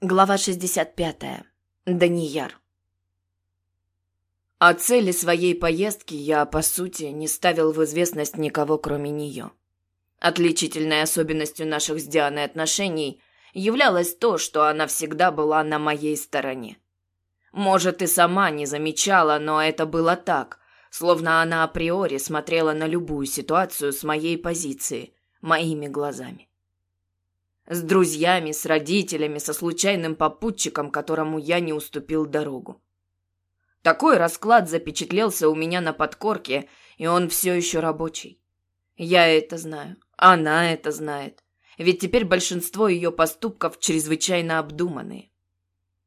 Глава 65. Данияр. О цели своей поездки я, по сути, не ставил в известность никого, кроме нее. Отличительной особенностью наших с Дианой отношений являлось то, что она всегда была на моей стороне. Может, и сама не замечала, но это было так, словно она априори смотрела на любую ситуацию с моей позиции, моими глазами. С друзьями, с родителями, со случайным попутчиком, которому я не уступил дорогу. Такой расклад запечатлелся у меня на подкорке, и он все еще рабочий. Я это знаю, она это знает, ведь теперь большинство ее поступков чрезвычайно обдуманные.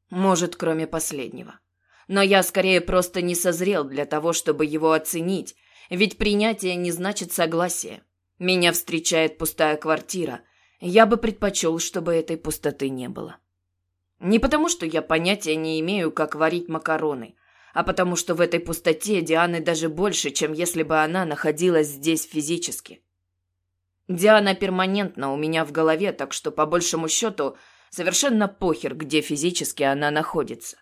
Может, кроме последнего. Но я скорее просто не созрел для того, чтобы его оценить, ведь принятие не значит согласие. Меня встречает пустая квартира – я бы предпочел, чтобы этой пустоты не было. Не потому, что я понятия не имею, как варить макароны, а потому, что в этой пустоте Дианы даже больше, чем если бы она находилась здесь физически. Диана перманентно у меня в голове, так что, по большему счету, совершенно похер, где физически она находится.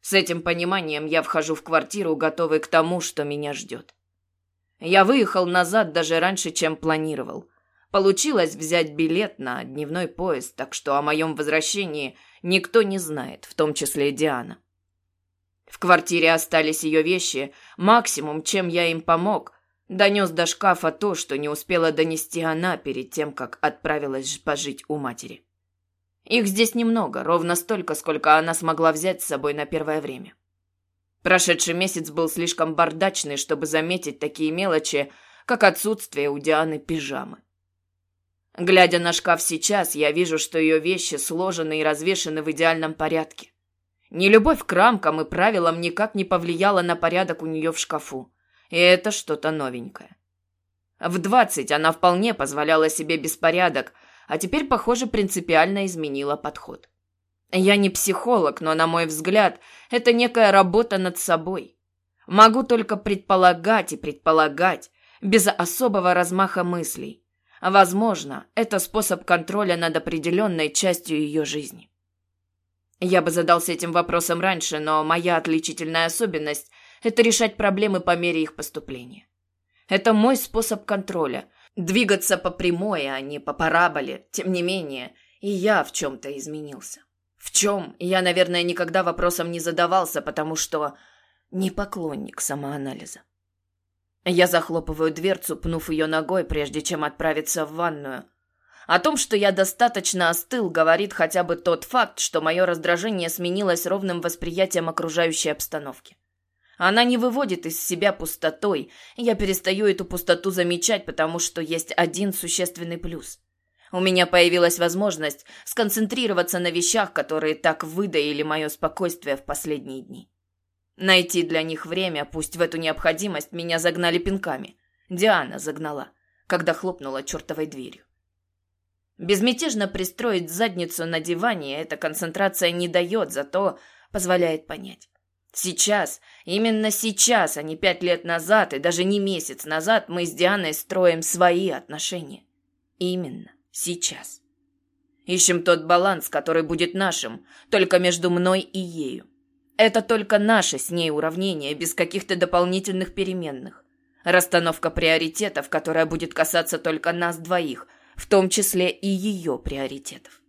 С этим пониманием я вхожу в квартиру, готовый к тому, что меня ждет. Я выехал назад даже раньше, чем планировал – Получилось взять билет на дневной поезд, так что о моем возвращении никто не знает, в том числе Диана. В квартире остались ее вещи, максимум, чем я им помог, донес до шкафа то, что не успела донести она перед тем, как отправилась пожить у матери. Их здесь немного, ровно столько, сколько она смогла взять с собой на первое время. Прошедший месяц был слишком бардачный, чтобы заметить такие мелочи, как отсутствие у Дианы пижамы. Глядя на шкаф сейчас, я вижу, что ее вещи сложены и развешаны в идеальном порядке. Нелюбовь к рамкам и правилам никак не повлияла на порядок у нее в шкафу. И это что-то новенькое. В двадцать она вполне позволяла себе беспорядок, а теперь, похоже, принципиально изменила подход. Я не психолог, но, на мой взгляд, это некая работа над собой. Могу только предполагать и предполагать, без особого размаха мыслей. Возможно, это способ контроля над определенной частью ее жизни. Я бы задался этим вопросом раньше, но моя отличительная особенность – это решать проблемы по мере их поступления. Это мой способ контроля – двигаться по прямой, а не по параболе. Тем не менее, и я в чем-то изменился. В чем? Я, наверное, никогда вопросом не задавался, потому что не поклонник самоанализа. Я захлопываю дверцу, пнув ее ногой, прежде чем отправиться в ванную. О том, что я достаточно остыл, говорит хотя бы тот факт, что мое раздражение сменилось ровным восприятием окружающей обстановки. Она не выводит из себя пустотой, я перестаю эту пустоту замечать, потому что есть один существенный плюс. У меня появилась возможность сконцентрироваться на вещах, которые так выдаили мое спокойствие в последние дни. Найти для них время, пусть в эту необходимость меня загнали пинками. Диана загнала, когда хлопнула чертовой дверью. Безмятежно пристроить задницу на диване эта концентрация не дает, зато позволяет понять. Сейчас, именно сейчас, а не пять лет назад и даже не месяц назад, мы с Дианой строим свои отношения. Именно сейчас. Ищем тот баланс, который будет нашим, только между мной и ею. Это только наше с ней уравнение, без каких-то дополнительных переменных. Расстановка приоритетов, которая будет касаться только нас двоих, в том числе и ее приоритетов.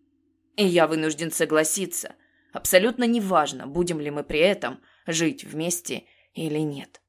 И я вынужден согласиться. Абсолютно неважно, будем ли мы при этом жить вместе или нет.